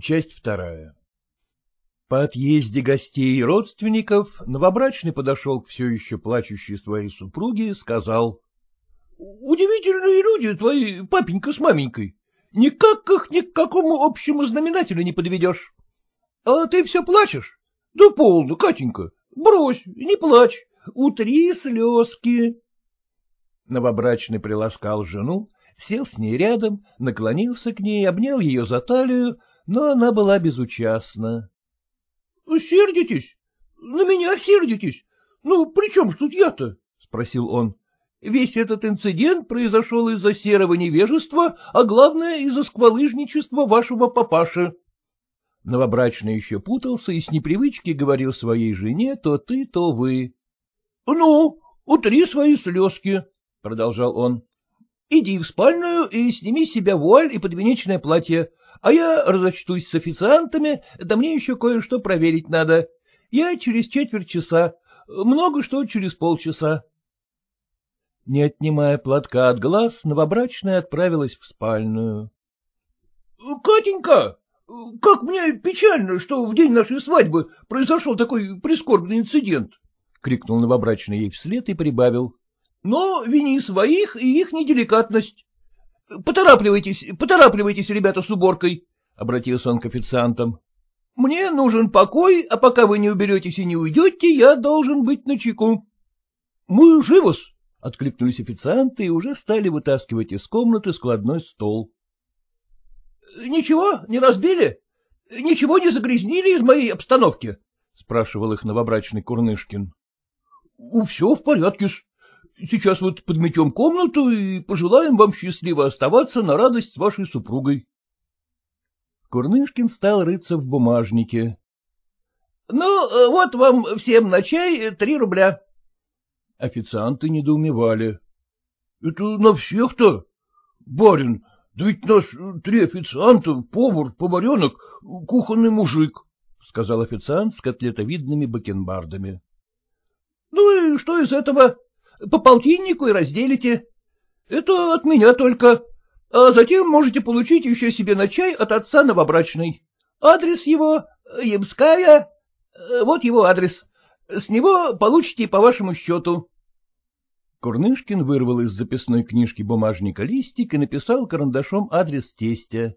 Часть вторая. По отъезде гостей и родственников новобрачный подошел к все еще плачущей своей супруге и сказал. — Удивительные люди твои, папенька с маменькой. Никак их ни к какому общему знаменателю не подведешь. А ты все плачешь? Да полно, Катенька, брось, не плачь, утри слезки. Новобрачный приласкал жену, сел с ней рядом, наклонился к ней, обнял ее за талию, но она была безучастна. — Сердитесь? На меня сердитесь? Ну, при чем тут я-то? — спросил он. — Весь этот инцидент произошел из-за серого невежества, а главное — из-за сквалыжничества вашего папаши. Новобрачный еще путался и с непривычки говорил своей жене то ты, то вы. — Ну, утри свои слезки, — продолжал он. — Иди в спальную и сними себя вуаль и подвенечное платье, а я разочтусь с официантами, да мне еще кое-что проверить надо. Я через четверть часа, много что через полчаса. Не отнимая платка от глаз, новобрачная отправилась в спальную. — Катенька, как мне печально, что в день нашей свадьбы произошел такой прискорбный инцидент! — крикнул новобрачный ей вслед и прибавил. — Но вини своих и их неделикатность. — Поторапливайтесь, поторапливайтесь, ребята, с уборкой, — обратился он к официантам. — Мне нужен покой, а пока вы не уберетесь и не уйдете, я должен быть начеку. — Мы живос, — откликнулись официанты и уже стали вытаскивать из комнаты складной стол. — Ничего не разбили? Ничего не загрязнили из моей обстановки? — спрашивал их новобрачный Курнышкин. — Все в порядке-с, Сейчас вот подметем комнату и пожелаем вам счастливо оставаться на радость с вашей супругой. Курнышкин стал рыться в бумажнике. — Ну, вот вам всем на чай три рубля. Официанты недоумевали. — Это на всех-то? Барин, да ведь нас три официанта, повар, поваренок, кухонный мужик, — сказал официант с котлетовидными бакенбардами. — Ну и что из этого? По полтиннику и разделите. Это от меня только. А затем можете получить еще себе на чай от отца новобрачной. Адрес его — Ямская. Вот его адрес. С него получите по вашему счету. Курнышкин вырвал из записной книжки бумажника листик и написал карандашом адрес тестя.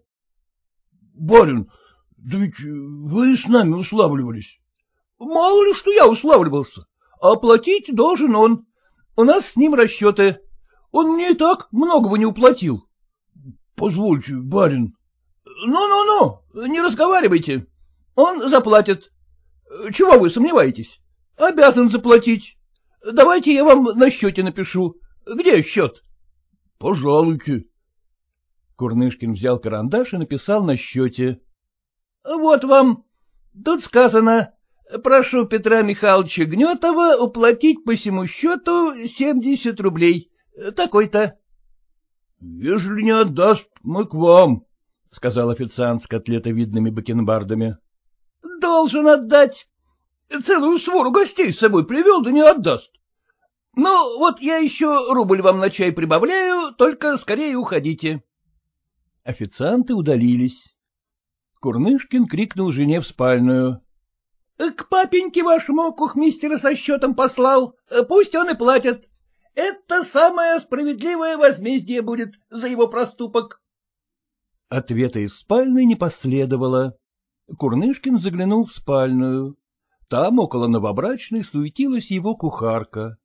— Барин, да ведь вы с нами уславливались. — Мало ли, что я уславливался. Оплатить должен он. У нас с ним расчеты. Он мне и так многого не уплатил. — Позвольте, барин. Ну — не разговаривайте. Он заплатит. Чего вы сомневаетесь? Обязан заплатить. Давайте я вам на счете напишу. Где счет? — Пожалуйте. Курнышкин взял карандаш и написал на счете. — Вот вам. Тут сказано Прошу Петра Михайловича Гнетова уплатить по всему счету семьдесят рублей. Такой-то. — Ежели не отдаст, мы к вам, — сказал официант с котлетовидными бакенбардами. — Должен отдать. Целую свору гостей с собой привел, да не отдаст. Ну, вот я еще рубль вам на чай прибавляю, только скорее уходите. Официанты удалились. Курнышкин крикнул жене в спальную. — К папеньке вашему кухмистера со счетом послал, пусть он и платит. Это самое справедливое возмездие будет за его проступок. Ответа из спальни не последовало. Курнышкин заглянул в спальную. Там, около новобрачной, суетилась его кухарка.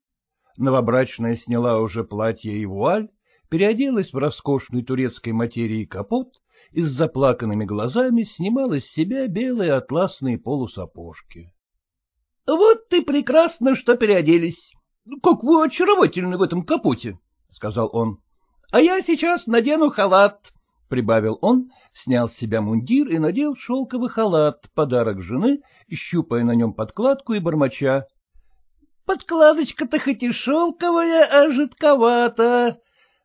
Новобрачная сняла уже платье и вуаль, переоделась в роскошной турецкой материи капот и с заплаканными глазами снимала с себя белые атласные полусапожки. — Вот ты прекрасно, что переоделись. Как вы очаровательны в этом капоте, — сказал он. — А я сейчас надену халат, — прибавил он, снял с себя мундир и надел шелковый халат, подарок жены, щупая на нем подкладку и бормоча. — Подкладочка-то хоть и шелковая, а жидковата.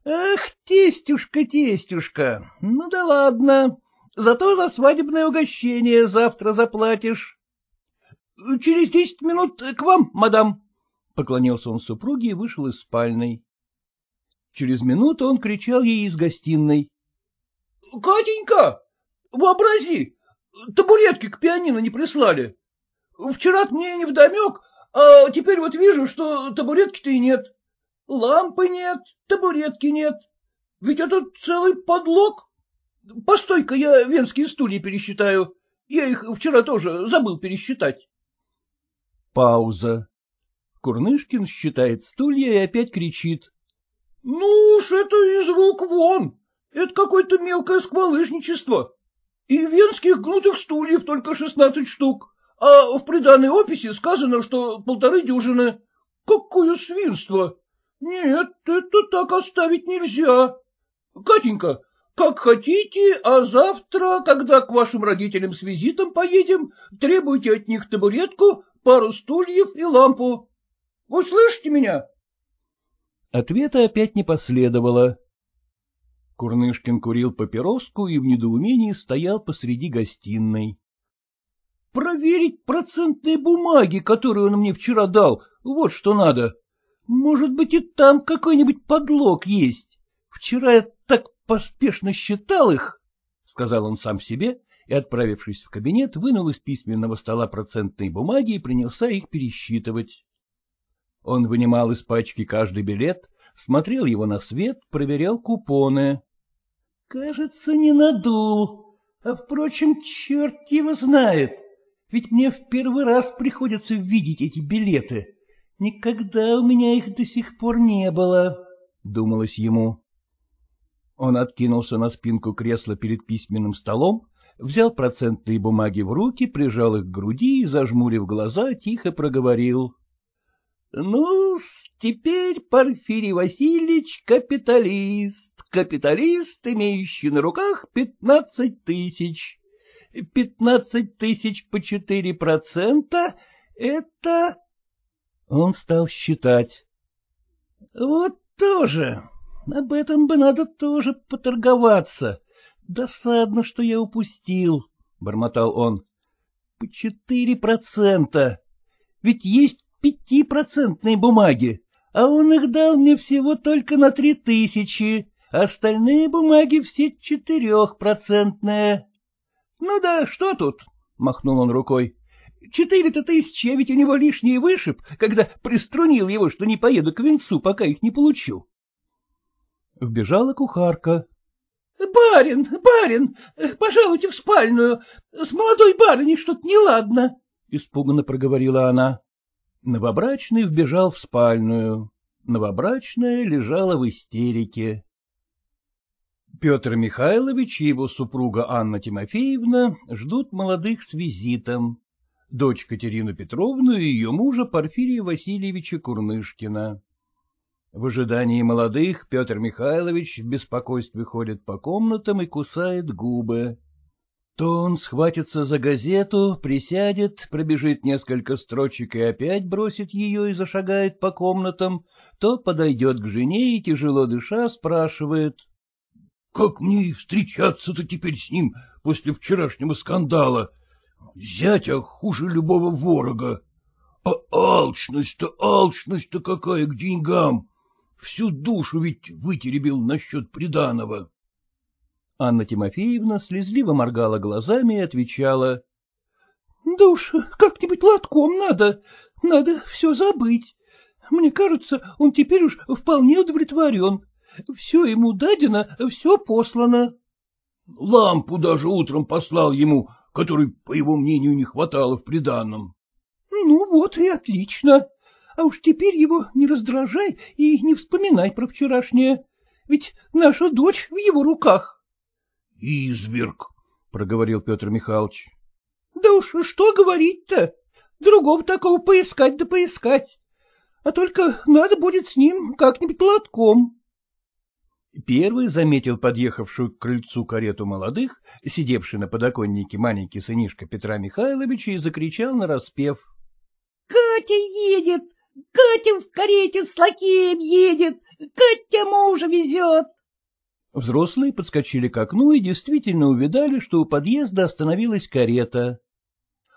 Ах, тестюшка, тестюшка, ну да ладно, зато за свадебное угощение завтра заплатишь. — Через десять минут к вам, мадам, — поклонился он супруге и вышел из спальной. Через минуту он кричал ей из гостиной. — Катенька, вообрази, табуретки к пианино не прислали. Вчера мне не вдомек, а теперь вот вижу, что табуретки-то и нет. Лампы нет, табуретки нет. Ведь это целый подлог. Постой-ка, я венские стулья пересчитаю. Я их вчера тоже забыл пересчитать. Пауза. Курнышкин считает стулья и опять кричит. — Ну уж это из рук вон. Это какое-то мелкое сквалышничество. И венских гнутых стульев только шестнадцать штук, а в приданной описи сказано, что полторы дюжины. Какое свинство! Нет, это так оставить нельзя. Катенька, как хотите, а завтра, когда к вашим родителям с визитом поедем, требуйте от них табуретку, пару стульев и лампу. Вы слышите меня? Ответа опять не последовало. Курнышкин курил папироску и в недоумении стоял посреди гостиной. — Проверить процентные бумаги, которые он мне вчера дал, вот что надо. Может быть, и там какой-нибудь подлог есть. Вчера я так поспешно считал их, — сказал он сам себе и, отправившись в кабинет, вынул из письменного стола процентные бумаги и принялся их пересчитывать. Он вынимал из пачки каждый билет, смотрел его на свет, проверял купоны. — Кажется, не надул. А, впрочем, черт его знает. Ведь мне в первый раз приходится видеть эти билеты. Никогда у меня их до сих пор не было, — думалось ему. Он откинулся на спинку кресла перед письменным столом, взял процентные бумаги в руки, прижал их к груди и, зажмурив глаза, тихо проговорил. — Ну, теперь Порфирий Васильевич капиталист, капиталист, имеющий на руках пятнадцать тысяч. Пятнадцать тысяч по четыре процента — это... Он стал считать. — Вот тоже. Об этом бы надо тоже поторговаться. Досадно, что я упустил, — бормотал он. — По четыре процента. Ведь есть пятипроцентные бумаги, а он их дал мне всего только на три тысячи, остальные бумаги все четырехпроцентные. — Ну да, что тут? — махнул он рукой. — Четыре-то тысячи, а ведь у него лишний вышиб, когда приструнил его, что не поеду к венцу, пока их не получу. Вбежала кухарка. — Барин, барин, пожалуйте в спальную. С молодой барыней что-то неладно, — испуганно проговорила она. Новобрачный вбежал в спальную. Новобрачная лежала в истерике. Петр Михайлович и его супруга Анна Тимофеевна ждут молодых с визитом. Дочь Катерину Петровну и ее мужа Порфирия Васильевича Курнышкина. В ожидании молодых Петр Михайлович в беспокойстве ходит по комнатам и кусает губы. То он схватится за газету, присядет, пробежит несколько строчек и опять бросит ее и зашагает по комнатам, то подойдет к жене и, тяжело дыша, спрашивает. — Как мне встречаться-то теперь с ним после вчерашнего скандала? Зятя хуже любого ворога. А алчность-то, алчность-то какая к деньгам! Всю душу ведь вытеребил насчет приданого. Анна Тимофеевна слезливо моргала глазами и отвечала. — Да уж как-нибудь лотком надо, надо все забыть. Мне кажется, он теперь уж вполне удовлетворен. Все ему дадено, все послано. Лампу даже утром послал ему, которой, по его мнению, не хватало в приданном. — Ну вот и отлично. А уж теперь его не раздражай и не вспоминай про вчерашнее. Ведь наша дочь в его руках. — Изверг, — проговорил Петр Михайлович. — Да уж что говорить-то? Другого такого поискать да поискать. А только надо будет с ним как-нибудь лотком. Первый заметил подъехавшую к крыльцу карету молодых, сидевший на подоконнике маленький сынишка Петра Михайловича, и закричал нараспев. — Катя едет! Катя в карете с лакеем едет, Катя мужа везет. Взрослые подскочили к окну и действительно увидали, что у подъезда остановилась карета.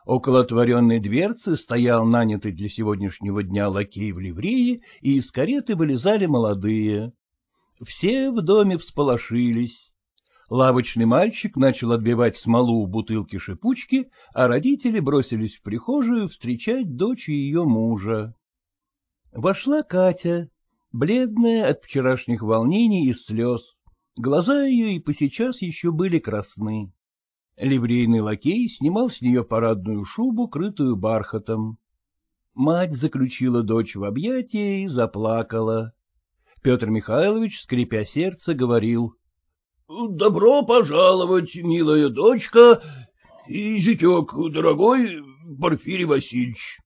Около отворенной дверцы стоял нанятый для сегодняшнего дня лакей в ливрее, и из кареты вылезали молодые. Все в доме всполошились. Лавочный мальчик начал отбивать смолу у бутылки шипучки, а родители бросились в прихожую встречать дочь и ее мужа. Вошла Катя, бледная от вчерашних волнений и слез. Глаза ее и посейчас еще были красны. Ливрейный лакей снимал с нее парадную шубу, крытую бархатом. Мать заключила дочь в объятия и заплакала. Петр Михайлович, скрипя сердце, говорил. — Добро пожаловать, милая дочка и зятек, дорогой Порфирий Васильевич.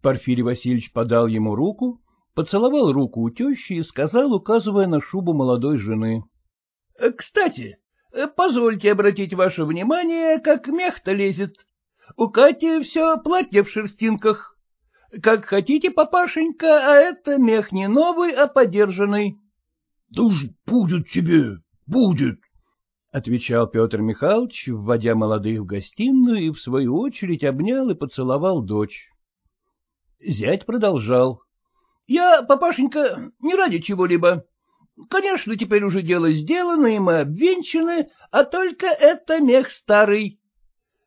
Порфирий Васильевич подал ему руку, поцеловал руку у тещи и сказал, указывая на шубу молодой жены. — Кстати, позвольте обратить ваше внимание, как мех-то лезет. У Кати все платье в шерстинках. Как хотите, папашенька, а это мех не новый, а подержанный. — Да уж будет тебе, будет, — отвечал Петр Михайлович, вводя молодых в гостиную и, в свою очередь, обнял и поцеловал дочь. Зять продолжал. — Я, папашенька, не ради чего-либо. Конечно, теперь уже дело сделано, и мы обвенчаны, а только это мех старый.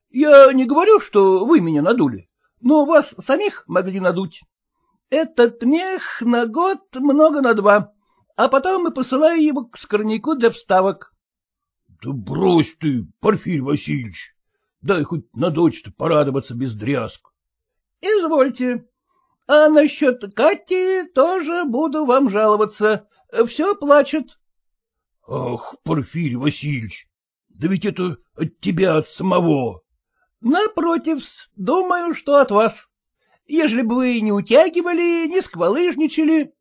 Я не говорю, что вы меня надули но вас самих могли надуть. Этот мех на год много на два, а потом мы посылаю его к скорняку для вставок. — Да брось ты, Порфирь Васильевич, дай хоть на дочь-то порадоваться без дрязг. — Извольте. А насчет Кати тоже буду вам жаловаться. Все плачет. — Ах, Порфирь Васильевич, да ведь это от тебя от самого. Напротив, думаю, что от вас. Ежели бы вы не утягивали, не сквалыжничали.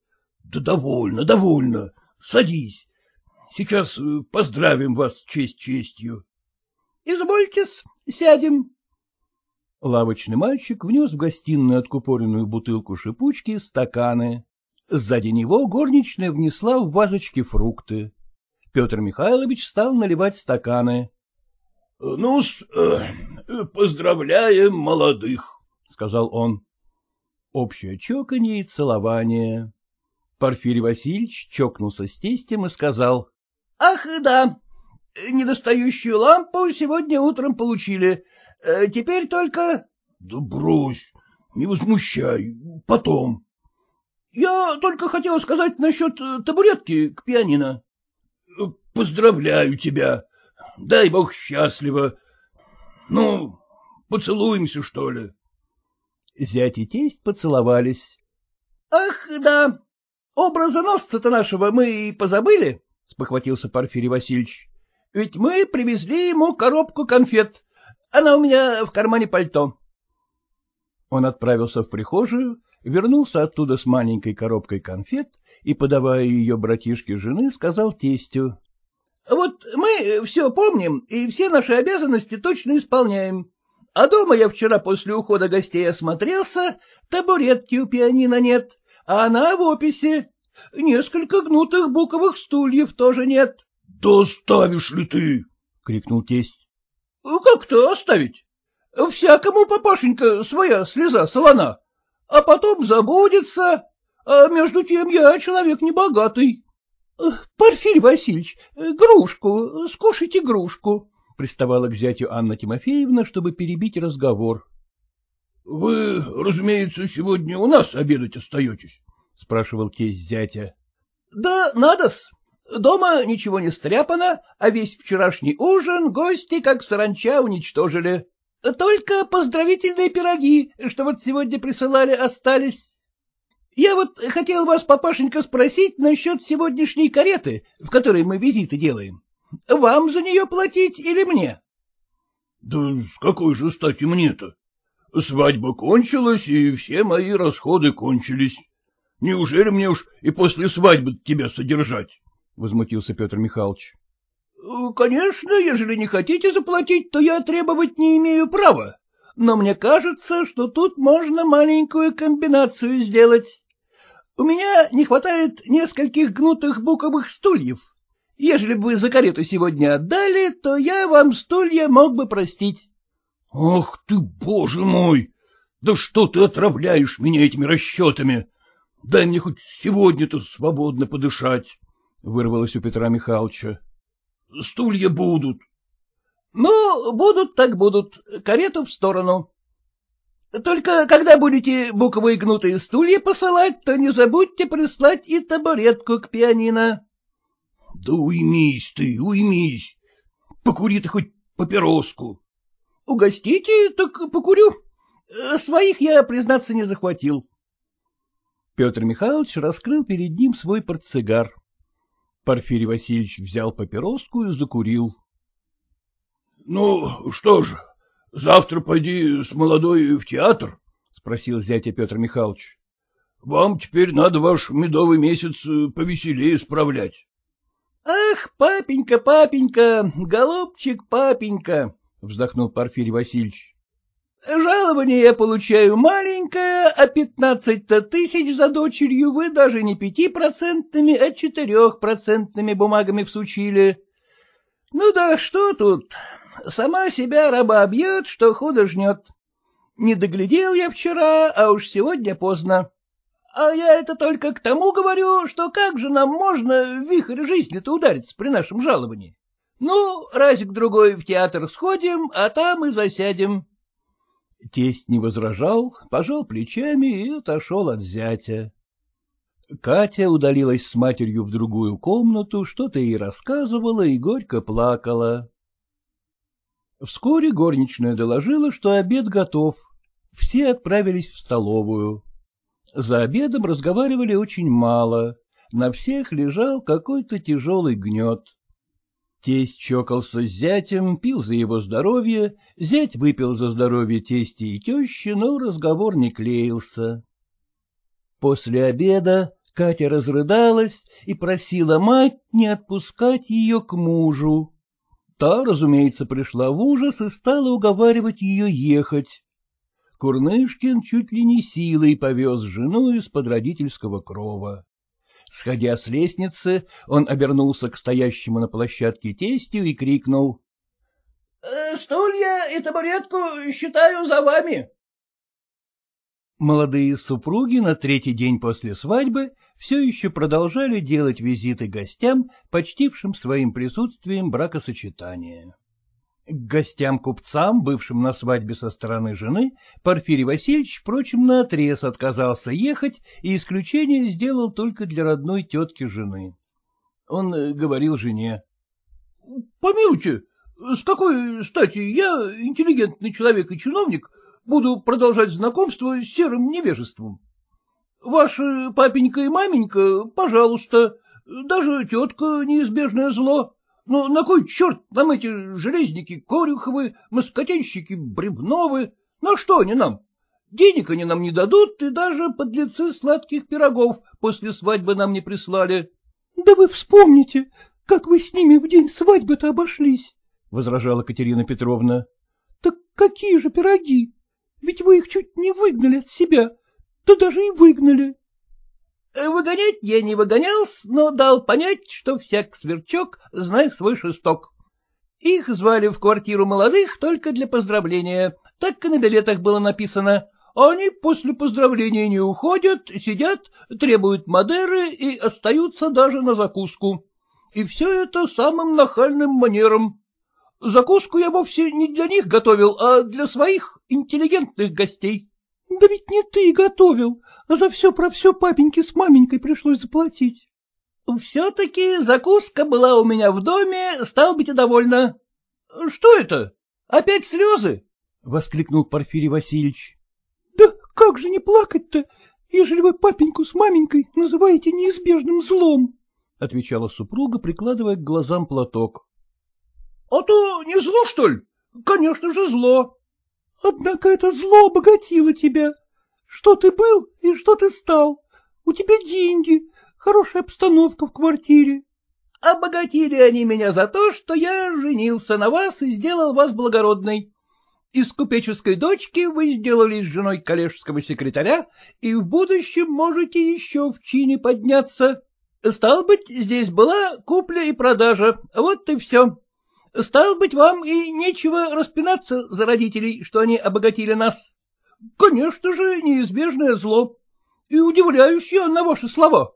Да довольно, довольно. Садись. Сейчас э, поздравим вас честь честью. Извольтесь, сядем. Лавочный мальчик внес в гостиную откупоренную бутылку шипучки стаканы. Сзади него горничная внесла в вазочки фрукты. Петр Михайлович стал наливать стаканы. — Ну-с, э, поздравляем молодых, — сказал он. Общее чоканье и целование. Порфирий Васильевич чокнулся с тестем и сказал. — Ах, да, недостающую лампу сегодня утром получили. Э, теперь только... — Да брось, не возмущай, потом. — Я только хотел сказать насчет табуретки к пианино. — Поздравляю тебя, дай бог счастливо. Ну, поцелуемся, что ли? Зять и тесть поцеловались. — Ах, да, образоносца-то нашего мы и позабыли, — спохватился Порфирий Васильевич. — Ведь мы привезли ему коробку конфет. Она у меня в кармане пальто. Он отправился в прихожую, вернулся оттуда с маленькой коробкой конфет и, подавая ее братишке жены, сказал тестю. Вот мы все помним и все наши обязанности точно исполняем. А дома я вчера после ухода гостей осмотрелся, табуретки у пианино нет, а она в описи. Несколько гнутых буковых стульев тоже нет. — Да оставишь ли ты? — крикнул тесть. — Как-то оставить? Всякому, папашенька, своя слеза солона. А потом забудется, а между тем я человек небогатый. — Порфирь Васильевич, грушку, скушайте грушку, — приставала к зятю Анна Тимофеевна, чтобы перебить разговор. — Вы, разумеется, сегодня у нас обедать остаетесь? — спрашивал тесть зятя. — Да надо-с. Дома ничего не стряпано, а весь вчерашний ужин гости, как саранча, уничтожили. Только поздравительные пироги, что вот сегодня присылали, остались. Я вот хотел вас, папашенька, спросить насчет сегодняшней кареты, в которой мы визиты делаем. Вам за нее платить или мне? — Да с какой же стати мне-то? Свадьба кончилась, и все мои расходы кончились. Неужели мне уж и после свадьбы тебя содержать? — возмутился Петр Михайлович. — Конечно, ежели не хотите заплатить, то я требовать не имею права. Но мне кажется, что тут можно маленькую комбинацию сделать. У меня не хватает нескольких гнутых буковых стульев. Ежели бы вы за карету сегодня отдали, то я вам стулья мог бы простить. — Ах ты, боже мой! Да что ты отравляешь меня этими расчетами? Дай мне хоть сегодня-то свободно подышать, — вырвалось у Петра Михайловича. — стулья будут. — Ну, будут так будут, карету в сторону. Только когда будете буковые гнутые стулья посылать, то не забудьте прислать и табуретку к пианино. — Да уймись ты, уймись. Покури ты хоть папироску. — Угостите, так покурю. Своих я, признаться, не захватил. Петр Михайлович раскрыл перед ним свой портсигар. Порфирий Васильевич взял папироску и закурил. — Ну, что же, Завтра пойди с молодой в театр? — спросил зятя Петр Михайлович. — Вам теперь надо ваш медовый месяц э, повеселее справлять. — Ах, папенька, папенька, голубчик, папенька, — вздохнул Порфирий Васильевич. — Жалование я получаю маленькое, а пятнадцать-то тысяч за дочерью вы даже не пятипроцентными, а четырехпроцентными бумагами всучили. Ну да что тут, Сама себя раба бьет, что худо жнет. Не доглядел я вчера, а уж сегодня поздно. А я это только к тому говорю, что как же нам можно в вихрь жизни-то удариться при нашем жаловании? Ну, разик-другой в театр сходим, а там и засядем. Тесть не возражал, пожал плечами и отошел от зятя. Катя удалилась с матерью в другую комнату, что-то ей рассказывала и горько плакала. Вскоре горничная доложила, что обед готов. Все отправились в столовую. За обедом разговаривали очень мало. На всех лежал какой-то тяжелый гнет. Тесть чокался с зятем, пил за его здоровье, зять выпил за здоровье тести и тещи, но разговор не клеился. После обеда Катя разрыдалась и просила мать не отпускать ее к мужу. Та, разумеется, пришла в ужас и стала уговаривать ее ехать. Курнышкин чуть ли не силой повез жену из-под родительского крова. Сходя с лестницы, он обернулся к стоящему на площадке тестю и крикнул. «Э, — Стулья и табуретку считаю за вами. Молодые супруги на третий день после свадьбы все еще продолжали делать визиты гостям, почтившим своим присутствием бракосочетание. К гостям-купцам, бывшим на свадьбе со стороны жены, Порфирий Васильевич, впрочем, наотрез отказался ехать и исключение сделал только для родной тетки жены. Он э, говорил жене. — Помилуйте, с какой стати я, интеллигентный человек и чиновник, буду продолжать знакомство с серым невежеством? Ваши папенька и маменька, пожалуйста, даже тетка неизбежное зло. Но на кой черт нам эти железники Корюховы, москотельщики Бревновы? На что они нам? Денег они нам не дадут, и даже подлецы сладких пирогов после свадьбы нам не прислали. — Да вы вспомните, как вы с ними в день свадьбы-то обошлись, — возражала Катерина Петровна. — Так какие же пироги? Ведь вы их чуть не выгнали от себя, да даже и выгнали. Э, выгонять я не выгонялся, но дал понять, что всяк сверчок знает свой шесток. Их звали в квартиру молодых только для поздравления, так и на билетах было написано. Они после поздравления не уходят, сидят, требуют Мадеры и остаются даже на закуску. И все это самым нахальным манером. Закуску я вовсе не для них готовил, а для своих интеллигентных гостей. — Да ведь не ты готовил, а за все про все папеньке с маменькой пришлось заплатить. — Все-таки закуска была у меня в доме, стал быть, и довольна. — Что это? Опять слезы? — воскликнул Порфирий Васильевич. — Да как же не плакать-то, ежели вы папеньку с маменькой называете неизбежным злом? — отвечала супруга, прикладывая к глазам платок. — А то не зло, что ли? Конечно же, зло. Однако это зло обогатило тебя. Что ты был и что ты стал? У тебя деньги, хорошая обстановка в квартире. Обогатили они меня за то, что я женился на вас и сделал вас благородной. Из купеческой дочки вы сделались женой коллежского секретаря и в будущем можете еще в чине подняться. Стал быть, здесь была купля и продажа, вот и все. Стал быть, вам и нечего распинаться за родителей, что они обогатили нас. Конечно же, неизбежное зло. И удивляюсь я на ваши слова.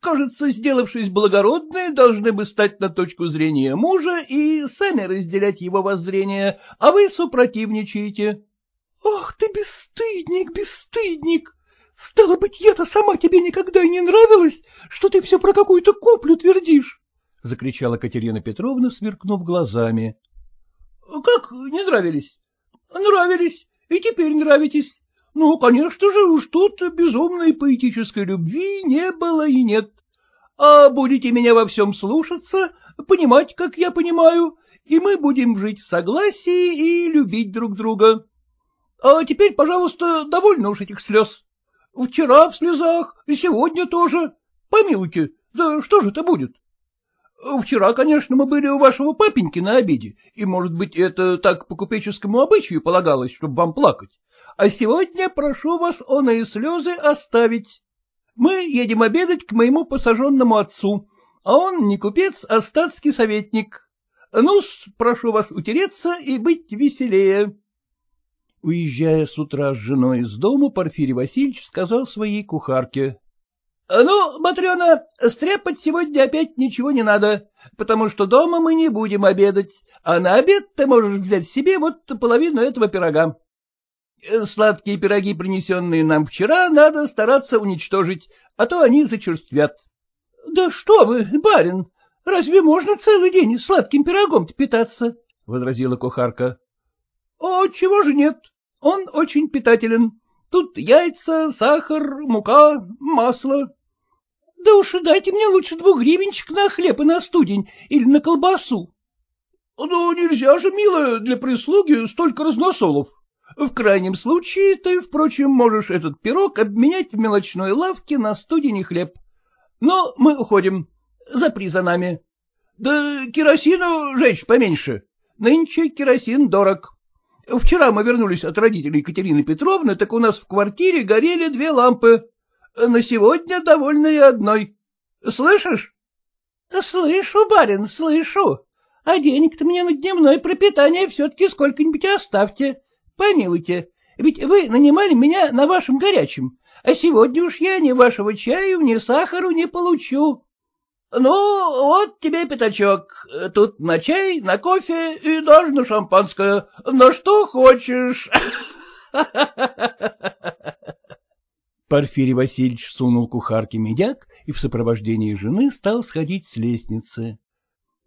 Кажется, сделавшись благородной, должны бы стать на точку зрения мужа и сами разделять его воззрение, а вы супротивничаете. — Ах ты, бесстыдник, бесстыдник! Стало быть, я-то сама тебе никогда и не нравилась, что ты все про какую-то куплю твердишь! — закричала Катерина Петровна, сверкнув глазами. — Как не нравились? — Нравились, и теперь нравитесь. Ну, конечно же, уж тут безумной поэтической любви не было и нет. А будете меня во всем слушаться, понимать, как я понимаю, и мы будем жить в согласии и любить друг друга. А теперь, пожалуйста, довольно уж этих слез. Вчера в слезах, и сегодня тоже. Помилуйте, да что же это будет? Вчера, конечно, мы были у вашего папеньки на обеде, и, может быть, это так по купеческому обычаю полагалось, чтобы вам плакать. А сегодня прошу вас оные слезы оставить. Мы едем обедать к моему посаженному отцу, а он не купец, а статский советник. ну прошу вас утереться и быть веселее. Уезжая с утра с женой из дома, Порфирий Васильевич сказал своей кухарке. — Ну, Матрена, стряпать сегодня опять ничего не надо, потому что дома мы не будем обедать, а на обед ты можешь взять себе вот половину этого пирога. Сладкие пироги, принесенные нам вчера, надо стараться уничтожить, а то они зачерствят. — Да что вы, барин, разве можно целый день сладким пирогом питаться? — возразила кухарка. — О, чего же нет, он очень питателен. Тут яйца, сахар, мука, масло. — Да уж дайте мне лучше двух гривенчик на хлеб и на студень или на колбасу. — Ну, нельзя же, милая, для прислуги столько разносолов. В крайнем случае ты, впрочем, можешь этот пирог обменять в мелочной лавке на студень хлеб. Но мы уходим. Запри за нами. Да керосину жечь поменьше. Нынче керосин дорог. Вчера мы вернулись от родителей Екатерины Петровны, так у нас в квартире горели две лампы. На сегодня довольно и одной. Слышишь? — Слышу, барин, слышу. А денег-то мне на дневное пропитание все-таки сколько-нибудь оставьте. Помилуйте, ведь вы нанимали меня на вашем горячем, а сегодня уж я ни вашего чаю, ни сахару не получу. Ну, вот тебе пятачок. Тут на чай, на кофе и даже на шампанское. На что хочешь. Порфирий Васильевич сунул кухарке медяк и в сопровождении жены стал сходить с лестницы.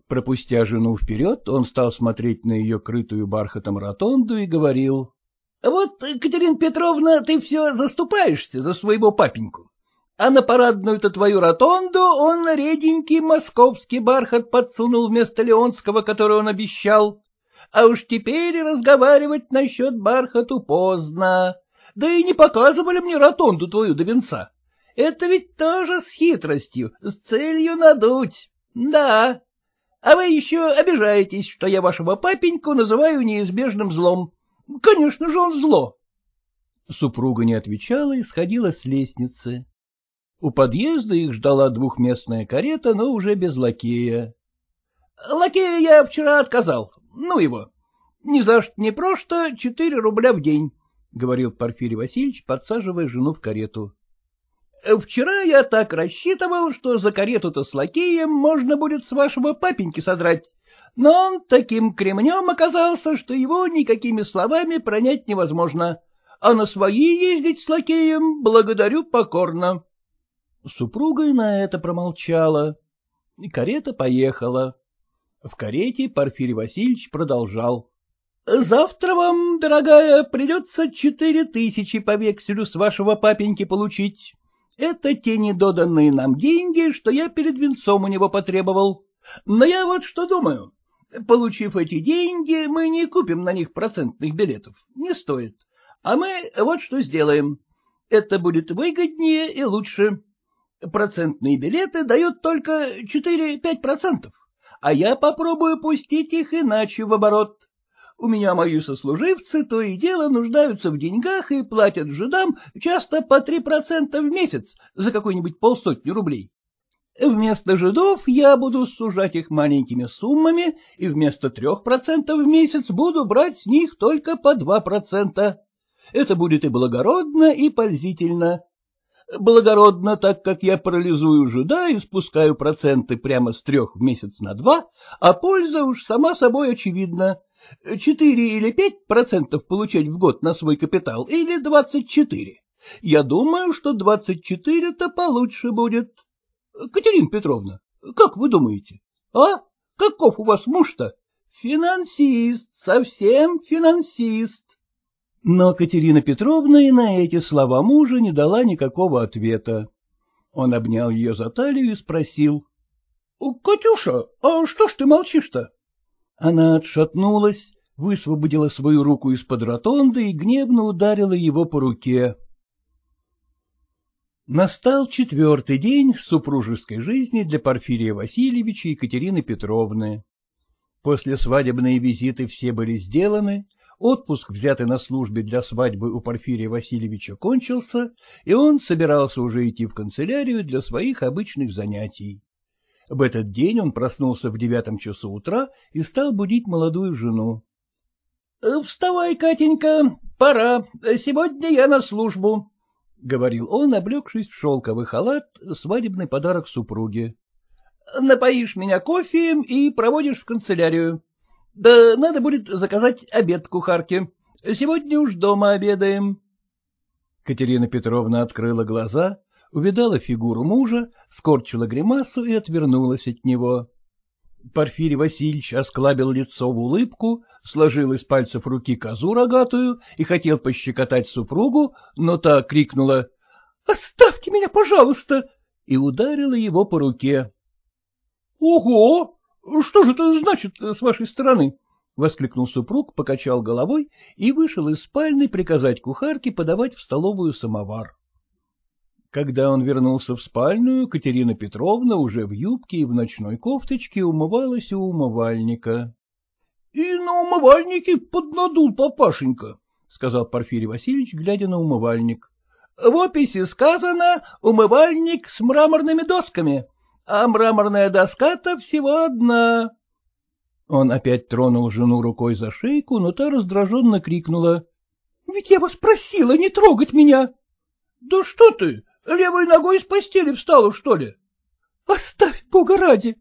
Пропустя жену вперед, он стал смотреть на ее крытую бархатом ротонду и говорил. — Вот, Катерина Петровна, ты все заступаешься за своего папеньку. А на парадную-то твою ротонду он реденький московский бархат подсунул вместо Леонского, который он обещал. А уж теперь разговаривать насчет бархату поздно. Да и не показывали мне ротонду твою до венца. Это ведь тоже с хитростью, с целью надуть. Да, а вы еще обижаетесь, что я вашего папеньку называю неизбежным злом. Конечно же, он зло. Супруга не отвечала и сходила с лестницы. У подъезда их ждала двухместная карета, но уже без лакея. — Лакея я вчера отказал. Ну его. Ни за что, ни просто четыре рубля в день, — говорил Порфирий Васильевич, подсаживая жену в карету. Вчера я так рассчитывал, что за карету-то с лакеем можно будет с вашего папеньки содрать, но он таким кремнем оказался, что его никакими словами пронять невозможно, а на свои ездить с лакеем благодарю покорно. Супруга и на это промолчала. Карета поехала. В карете Порфирий Васильевич продолжал. — Завтра вам, дорогая, придется четыре тысячи по векселю с вашего папеньки получить. Это те недоданные нам деньги, что я перед венцом у него потребовал. Но я вот что думаю. Получив эти деньги, мы не купим на них процентных билетов. Не стоит. А мы вот что сделаем. Это будет выгоднее и лучше. Процентные билеты дают только 4-5%, а я попробую пустить их иначе в оборот. У меня мои сослуживцы то и дело нуждаются в деньгах и платят жидам часто по три процента в месяц за какой-нибудь полсотни рублей. Вместо жидов я буду сужать их маленькими суммами, и вместо трех процентов в месяц буду брать с них только по два процента. Это будет и благородно, и пользительно. Благородно, так как я парализую жида и спускаю проценты прямо с трех в месяц на два, а польза уж сама собой очевидна. Четыре или пять процентов получать в год на свой капитал или двадцать четыре. Я думаю, что двадцать четыре-то получше будет. Катерина Петровна, как вы думаете? А? Каков у вас муж-то? Финансист, совсем финансист. Но Катерина Петровна и на эти слова мужа не дала никакого ответа. Он обнял ее за талию и спросил. — Катюша, а что ж ты молчишь-то? Она отшатнулась, высвободила свою руку из-под ротонды и гневно ударила его по руке. Настал четвертый день супружеской жизни для Порфирия Васильевича и Екатерины Петровны. После свадебные визиты все были сделаны, отпуск, взятый на службе для свадьбы у Порфирия Васильевича, кончился, и он собирался уже идти в канцелярию для своих обычных занятий. В этот день он проснулся в девятом часу утра и стал будить молодую жену. — Вставай, Катенька, пора, сегодня я на службу, — говорил он, облегшись в шелковый халат, свадебный подарок супруге. — Напоишь меня кофеем и проводишь в канцелярию. Да надо будет заказать обед кухарке. Сегодня уж дома обедаем. Катерина Петровна открыла глаза, увидала фигуру мужа, скорчила гримасу и отвернулась от него. Порфирий Васильевич осклабил лицо в улыбку, сложил из пальцев руки козу рогатую и хотел пощекотать супругу, но та крикнула «Оставьте меня, пожалуйста!» и ударила его по руке. «Ого! Что же это значит с вашей стороны?» — воскликнул супруг, покачал головой и вышел из спальни приказать кухарке подавать в столовую самовар. Когда он вернулся в спальню, Катерина Петровна уже в юбке и в ночной кофточке умывалась у умывальника. — И на умывальнике поднадул папашенька, — сказал Порфирий Васильевич, глядя на умывальник. — В описи сказано «умывальник с мраморными досками», а мраморная доска-то всего одна. Он опять тронул жену рукой за шейку, но та раздраженно крикнула. — Ведь я вас просила не трогать меня. — Да что ты, Левой ногой из постели встала, что ли? — Оставь, бога ради!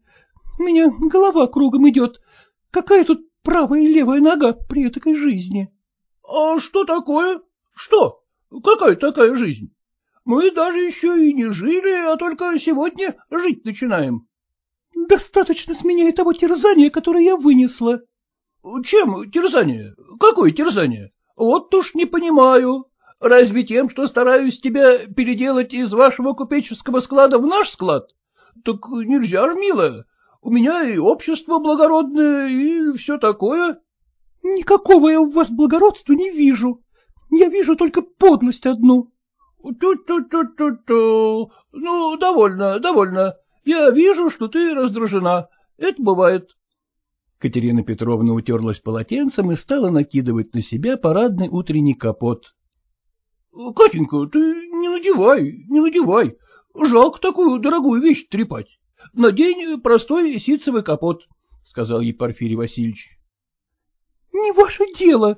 У меня голова кругом идет. Какая тут правая и левая нога при этой жизни? — А что такое? Что? Какая такая жизнь? Мы даже еще и не жили, а только сегодня жить начинаем. — Достаточно с меня и того терзания, которое я вынесла. — Чем терзание? Какое терзание? Вот уж не понимаю. Разве тем, что стараюсь тебя переделать из вашего купеческого склада в наш склад? Так нельзя ж, милая. У меня и общество благородное, и все такое. — Никакого я у вас благородства не вижу. Я вижу только подлость одну. Ту-ту-ту-ту-ту. Ну, довольно, довольно. Я вижу, что ты раздражена. Это бывает. Катерина Петровна утерлась полотенцем и стала накидывать на себя парадный утренний капот. — Катенька, ты не надевай, не надевай. Жалко такую дорогую вещь трепать. Надень простой ситцевый капот, — сказал ей Порфирий Васильевич. — Не ваше дело.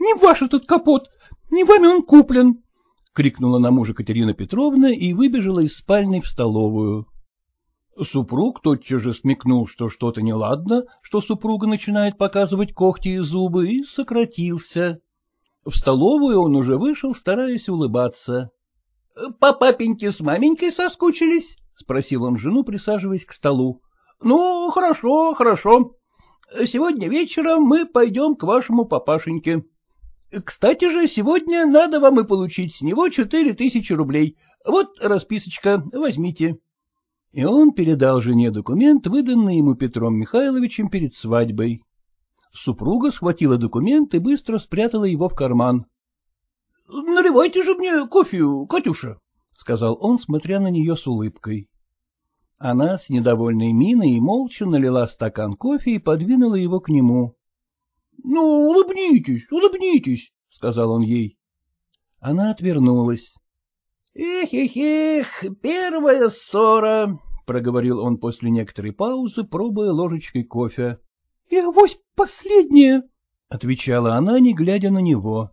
Не ваш этот капот. Не вами он куплен, — крикнула на мужа Катерина Петровна и выбежала из спальни в столовую. Супруг тотчас же смекнул, что что-то неладно, что супруга начинает показывать когти и зубы, и сократился. В столовую он уже вышел, стараясь улыбаться. — По папеньке с маменькой соскучились? — спросил он жену, присаживаясь к столу. — Ну, хорошо, хорошо. Сегодня вечером мы пойдем к вашему папашеньке. Кстати же, сегодня надо вам и получить с него четыре тысячи рублей. Вот расписочка, возьмите. И он передал жене документ, выданный ему Петром Михайловичем перед свадьбой. Супруга схватила документ и быстро спрятала его в карман. — Наливайте же мне кофе, Катюша, — сказал он, смотря на нее с улыбкой. Она с недовольной миной и молча налила стакан кофе и подвинула его к нему. — Ну, улыбнитесь, улыбнитесь, — сказал он ей. Она отвернулась. — Эх-эх-эх, первая ссора, — проговорил он после некоторой паузы, пробуя ложечкой кофе. — И авось последняя, — отвечала она, не глядя на него.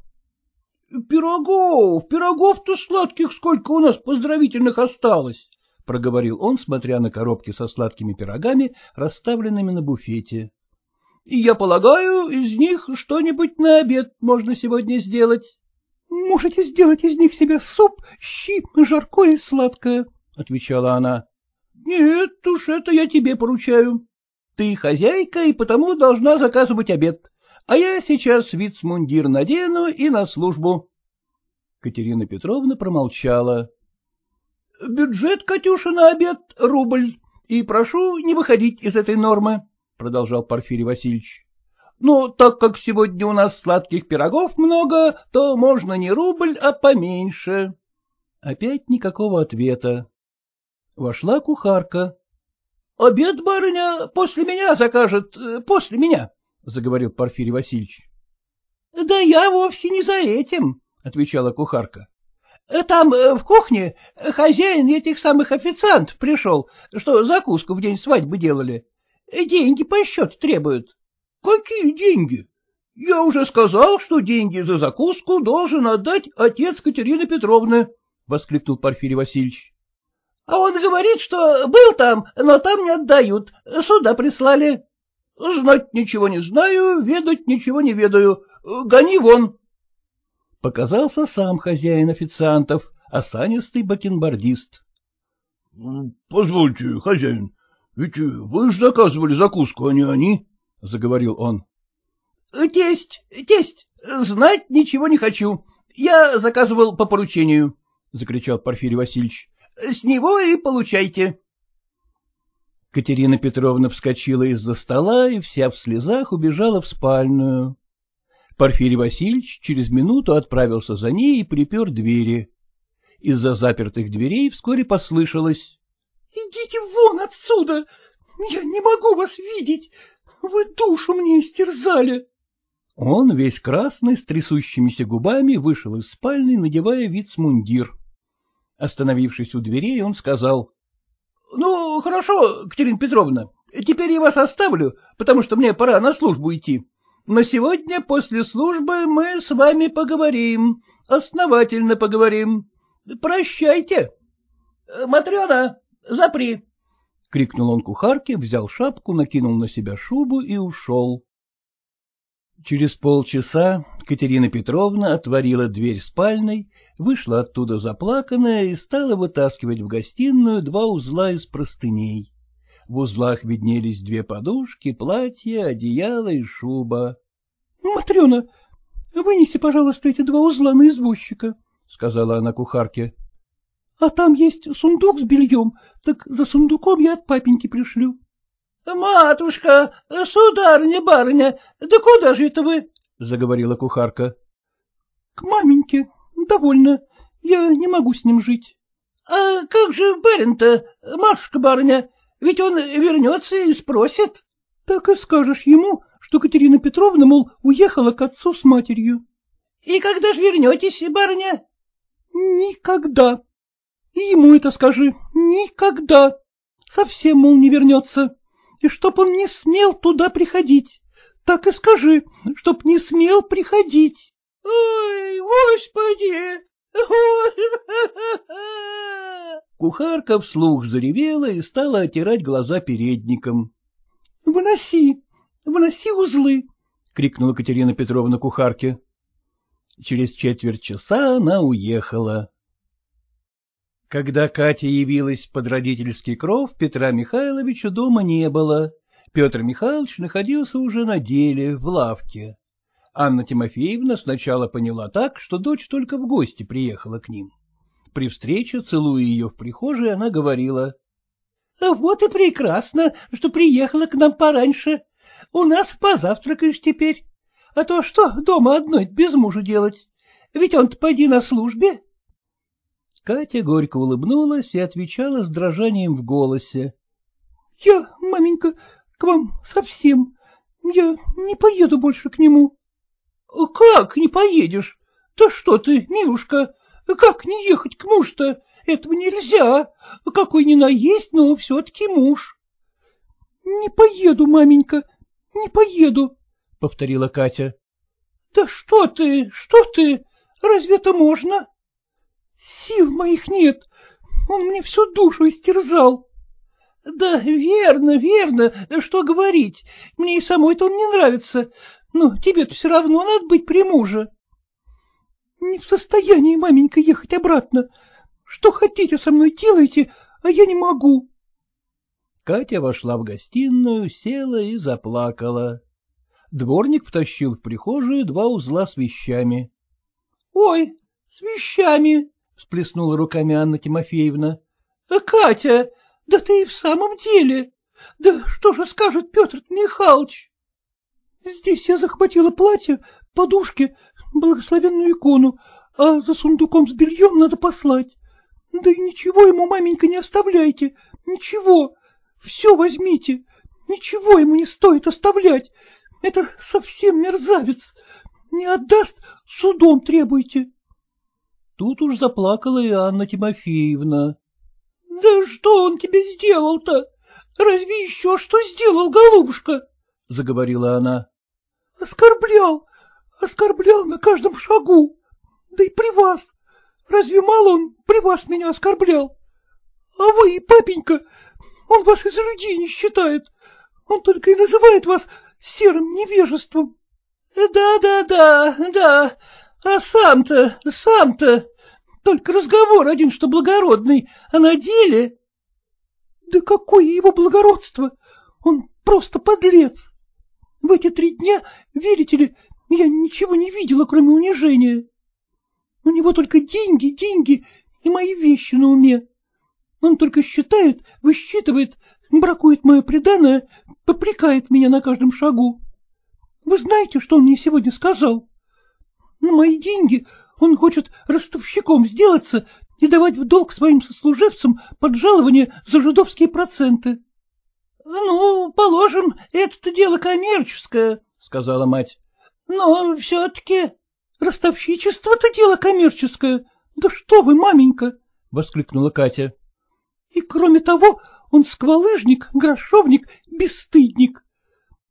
— Пирогов, пирогов-то сладких сколько у нас поздравительных осталось, — проговорил он, смотря на коробки со сладкими пирогами, расставленными на буфете. — И я полагаю, из них что-нибудь на обед можно сегодня сделать. — Можете сделать из них себе суп, щи, жаркое и сладкое, — отвечала она. — Нет уж, это я тебе поручаю. Ты хозяйка и потому должна заказывать обед, а я сейчас вицмундир надену и на службу. Катерина Петровна промолчала. — Бюджет, Катюша, на обед — рубль, и прошу не выходить из этой нормы, — продолжал Порфирий Васильевич. — Но так как сегодня у нас сладких пирогов много, то можно не рубль, а поменьше. Опять никакого ответа. Вошла кухарка. — Обед, барыня, после меня закажет, э, после меня, — заговорил Порфирий Васильевич. — Да я вовсе не за этим, — отвечала кухарка. — Там, э, в кухне, хозяин этих самых официантов пришел, что закуску в день свадьбы делали. Деньги по счету требуют. — Какие деньги? Я уже сказал, что деньги за закуску должен отдать отец Катерины Петровны, — воскликнул Порфирий Васильевич. — А он говорит, что был там, но там не отдают, сюда прислали. Знать ничего не знаю, ведать ничего не ведаю. Гони вон. Показался сам хозяин официантов, осанистый бакенбардист. — Позвольте, хозяин, ведь вы же заказывали закуску, а не они, — заговорил он. — Тесть, тесть, знать ничего не хочу. Я заказывал по поручению, — закричал Порфирий Васильевич. — С него и получайте. Катерина Петровна вскочила из-за стола и вся в слезах убежала в спальную. Порфирий Васильевич через минуту отправился за ней и припер двери. Из-за запертых дверей вскоре послышалось. — Идите вон отсюда! Я не могу вас видеть! Вы душу мне истерзали! Он, весь красный, с трясущимися губами, вышел из спальни, надевая вицмундир. Остановившись у дверей, он сказал. — Ну, хорошо, Катерина Петровна, теперь я вас оставлю, потому что мне пора на службу идти. Но сегодня после службы мы с вами поговорим, основательно поговорим. Прощайте. Матрена, запри. — крикнул он кухарке, взял шапку, накинул на себя шубу и ушел. Через полчаса Катерина Петровна отворила дверь спальной, вышла оттуда заплаканная и стала вытаскивать в гостиную два узла из простыней. В узлах виднелись две подушки, платье, одеяло и шуба. — Матрена, вынеси, пожалуйста, эти два узла на извозчика, — сказала она кухарке. — А там есть сундук с бельем, так за сундуком я от папеньки пришлю. — Матушка, сударыня, барыня, да куда же это вы? — заговорила кухарка. — К маменьке. Довольно. Я не могу с ним жить. — А как же барин-то, матушка-барыня? Ведь он вернется и спросит. — Так и скажешь ему, что Катерина Петровна, мол, уехала к отцу с матерью. — И когда же вернетесь, барыня? — Никогда. И ему это скажи. Никогда. Совсем, мол, не вернется и чтоб он не смел туда приходить. Так и скажи, чтоб не смел приходить. — Ой, господи! Кухарка вслух заревела и стала отирать глаза передником. — Выноси, выноси узлы! — крикнула Катерина Петровна кухарке. Через четверть часа она уехала. Когда Катя явилась под родительский кров, Петра Михайловича дома не было. Петр Михайлович находился уже на деле, в лавке. Анна Тимофеевна сначала поняла так, что дочь только в гости приехала к ним. При встрече, целуя ее в прихожей, она говорила. — Вот и прекрасно, что приехала к нам пораньше. У нас позавтракаешь теперь. А то что дома одной без мужа делать? Ведь он-то поди на службе. Катя горько улыбнулась и отвечала с дрожанием в голосе. — Я, маменька, к вам совсем. Я не поеду больше к нему. — Как не поедешь? Да что ты, милушка, как не ехать к мужу-то? Этого нельзя. Какой ни наесть, но все-таки муж. — Не поеду, маменька, не поеду, — повторила Катя. — Да что ты, что ты? Разве это можно? Сил моих нет. Он мне всю душу истерзал. Да, верно, верно, что говорить. Мне и самой-то он не нравится. Но тебе-то все равно надо быть при муже. Не в состоянии, маменька, ехать обратно. Что хотите со мной делайте, а я не могу. Катя вошла в гостиную, села и заплакала. Дворник втащил в прихожую два узла с вещами. — Ой, с вещами! — всплеснула руками Анна Тимофеевна. — Катя, да ты и в самом деле! Да что же скажет Петр Михайлович? Здесь я захватила платье, подушки, благословенную икону, а за сундуком с бельем надо послать. Да и ничего ему, маменька, не оставляйте, ничего. Все возьмите, ничего ему не стоит оставлять. Это совсем мерзавец. Не отдаст, судом требуйте. Тут уж заплакала и Анна Тимофеевна. — Да что он тебе сделал-то? Разве еще что сделал, голубушка? — заговорила она. — Оскорблял, оскорблял на каждом шагу. Да и при вас. Разве мало он при вас меня оскорблял? А вы, папенька, он вас из людей не считает. Он только и называет вас серым невежеством. Да, да, да, да. А сам-то, сам-то. Только разговор один, что благородный, а на деле... Да какое его благородство! Он просто подлец. В эти три дня, верите ли, я ничего не видела, кроме унижения. У него только деньги, деньги и мои вещи на уме. Он только считает, высчитывает, бракует мое преданное, попрекает меня на каждом шагу. Вы знаете, что он мне сегодня сказал? На мои деньги он хочет ростовщиком сделаться и давать в долг своим сослуживцам под жалование за жидовские проценты. — Ну, положим, это-то дело коммерческое, — сказала мать. — Но все-таки ростовщичество-то дело коммерческое. Да что вы, маменька! — воскликнула Катя. И кроме того, он сквалыжник, грошовник, бесстыдник.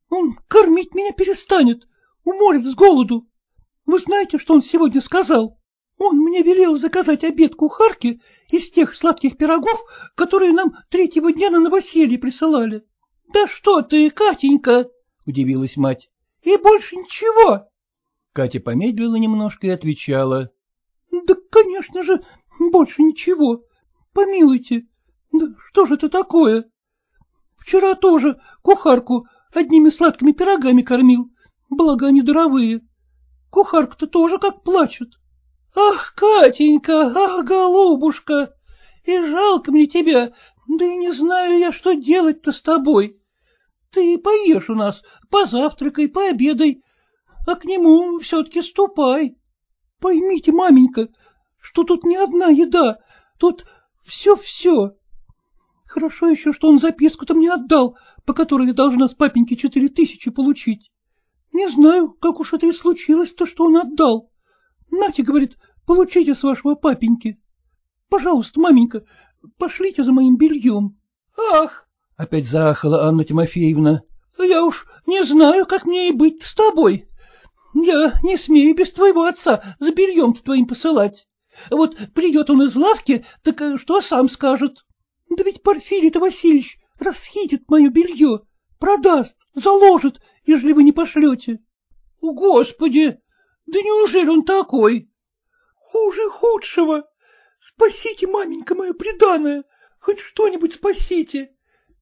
Он кормить меня перестанет, уморит с голоду. Вы знаете, что он сегодня сказал? Он мне велел заказать обед кухарки из тех сладких пирогов, которые нам третьего дня на новоселье присылали. — Да что ты, Катенька! — удивилась мать. — И больше ничего. Катя помедлила немножко и отвечала. — Да, конечно же, больше ничего. Помилуйте, да что же это такое? Вчера тоже кухарку одними сладкими пирогами кормил, благо они даровые. Кухарка-то тоже как плачет. Ах, Катенька, ах, голубушка, и жалко мне тебя, да и не знаю я, что делать-то с тобой. Ты поешь у нас, позавтракай, пообедай, а к нему все-таки ступай. Поймите, маменька, что тут не одна еда, тут все-все. Хорошо еще, что он записку-то мне отдал, по которой я должна с папеньки четыре тысячи получить. Не знаю, как уж это и случилось-то, что он отдал. Нате, говорит, получите с вашего папеньки. Пожалуйста, маменька, пошлите за моим бельем. Ах! — опять заахала Анна Тимофеевна. — Я уж не знаю, как мне и быть с тобой. Я не смею без твоего отца за бельем-то твоим посылать. Вот придет он из лавки, так что сам скажет? Да ведь Порфирий-то Васильевич расхитит мое белье, продаст, заложит, ежели вы не пошлете. — Господи! Да неужели он такой? — Хуже худшего. Спасите, маменька, мое преданное, хоть что-нибудь спасите.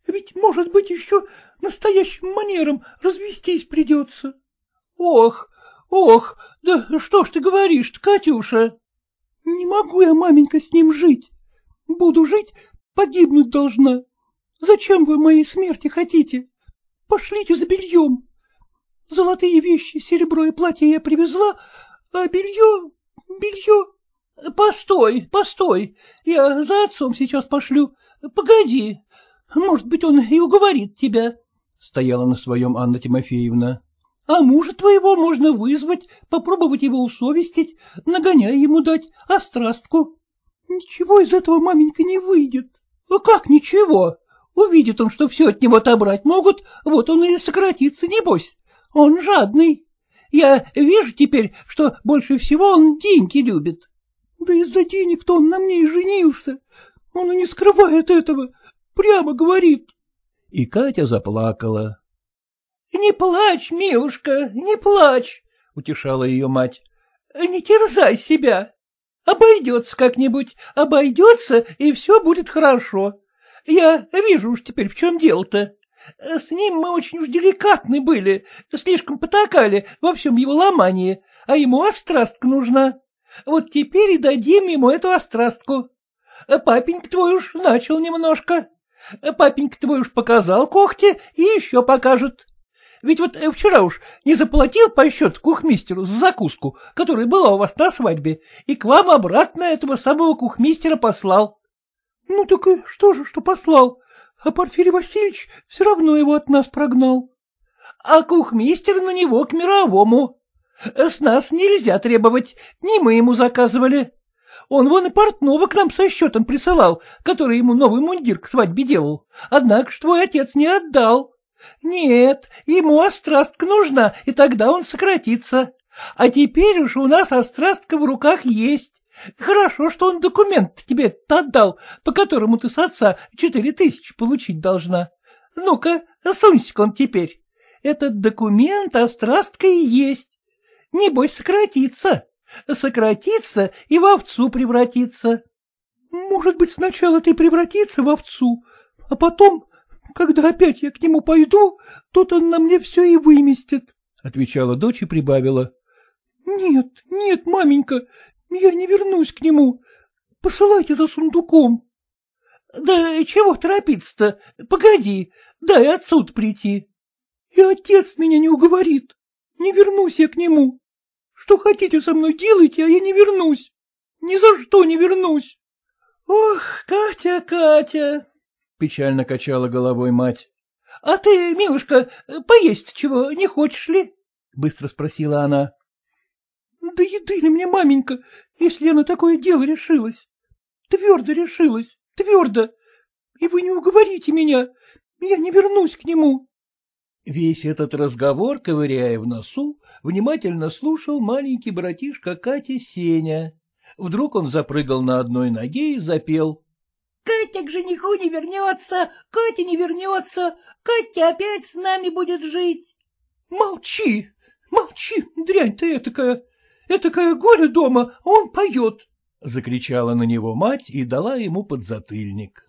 Ведь, может быть, еще настоящим манером развестись придется. — Ох, ох, да что ж ты говоришь Катюша? — Не могу я, маменька, с ним жить. Буду жить, Погибнуть должна. Зачем вы моей смерти хотите? Пошлите за бельем. Золотые вещи, серебро и платье я привезла, а белье... белье... Постой, постой, я за отцом сейчас пошлю. Погоди, может быть, он и уговорит тебя, — стояла на своем Анна Тимофеевна. А мужа твоего можно вызвать, попробовать его усовестить, нагоняй ему дать, острастку. Ничего из этого, маменька, не выйдет. — Ну Как ничего? Увидит он, что все от него отобрать могут, вот он и сократится, небось. Он жадный. Я вижу теперь, что больше всего он деньги любит. Да из-за денег-то он на мне и женился. Он и не скрывает этого, прямо говорит. И Катя заплакала. — Не плачь, милушка, не плачь, — утешала ее мать. — Не терзай себя. Обойдется как-нибудь, обойдется, и все будет хорошо. Я вижу уж теперь, в чем дело-то. С ним мы очень уж деликатны были, слишком потакали во всем его ломании, а ему острастка нужна. Вот теперь и дадим ему эту острастку. Папенька твой уж начал немножко. Папенька твой уж показал когти и еще покажет. Ведь вот вчера уж не заплатил по счету кухмистеру за закуску, которая была у вас на свадьбе, и к вам обратно этого самого кухмистера послал. — Ну так и что же, что послал? А Порфирий Васильевич все равно его от нас прогнал. — А кухмистер на него к мировому. С нас нельзя требовать, не мы ему заказывали. Он вон и портного к нам со счетом присылал, который ему новый мундир к свадьбе делал. Однако ж твой отец не отдал. Нет, ему острастка нужна, и тогда он сократится. А теперь уж у нас острастка в руках есть. Хорошо, что он документ тебе отдал, по которому ты с отца четыре тысячи получить должна. Ну-ка, сунься-ка он теперь. Этот документ острастка и есть. Небось, сократится. Сократится и в овцу превратится. Может быть, сначала ты превратится в овцу, а потом когда опять я к нему пойду, тут он на мне все и выместит, — отвечала дочь и прибавила. — Нет, нет, маменька, я не вернусь к нему. Посылайте за сундуком. — Да чего торопиться-то? Погоди, дай отсюда прийти. — И отец меня не уговорит. Не вернусь я к нему. Что хотите со мной делайте, а я не вернусь. Ни за что не вернусь. — Ох, Катя, Катя, — печально качала головой мать. — А ты, милушка, поесть чего, не хочешь ли? — быстро спросила она. — Да еды ли мне, маменька, если я на такое дело решилась? Твердо решилась, твердо. И вы не уговорите меня, я не вернусь к нему. Весь этот разговор, ковыряя в носу, внимательно слушал маленький братишка Кати Сеня. Вдруг он запрыгал на одной ноге и запел. Катя к жениху не вернется, Катя не вернется, Катя опять с нами будет жить. — Молчи, молчи, дрянь ты этакая, этакая горе дома, а он поет, — закричала на него мать и дала ему подзатыльник.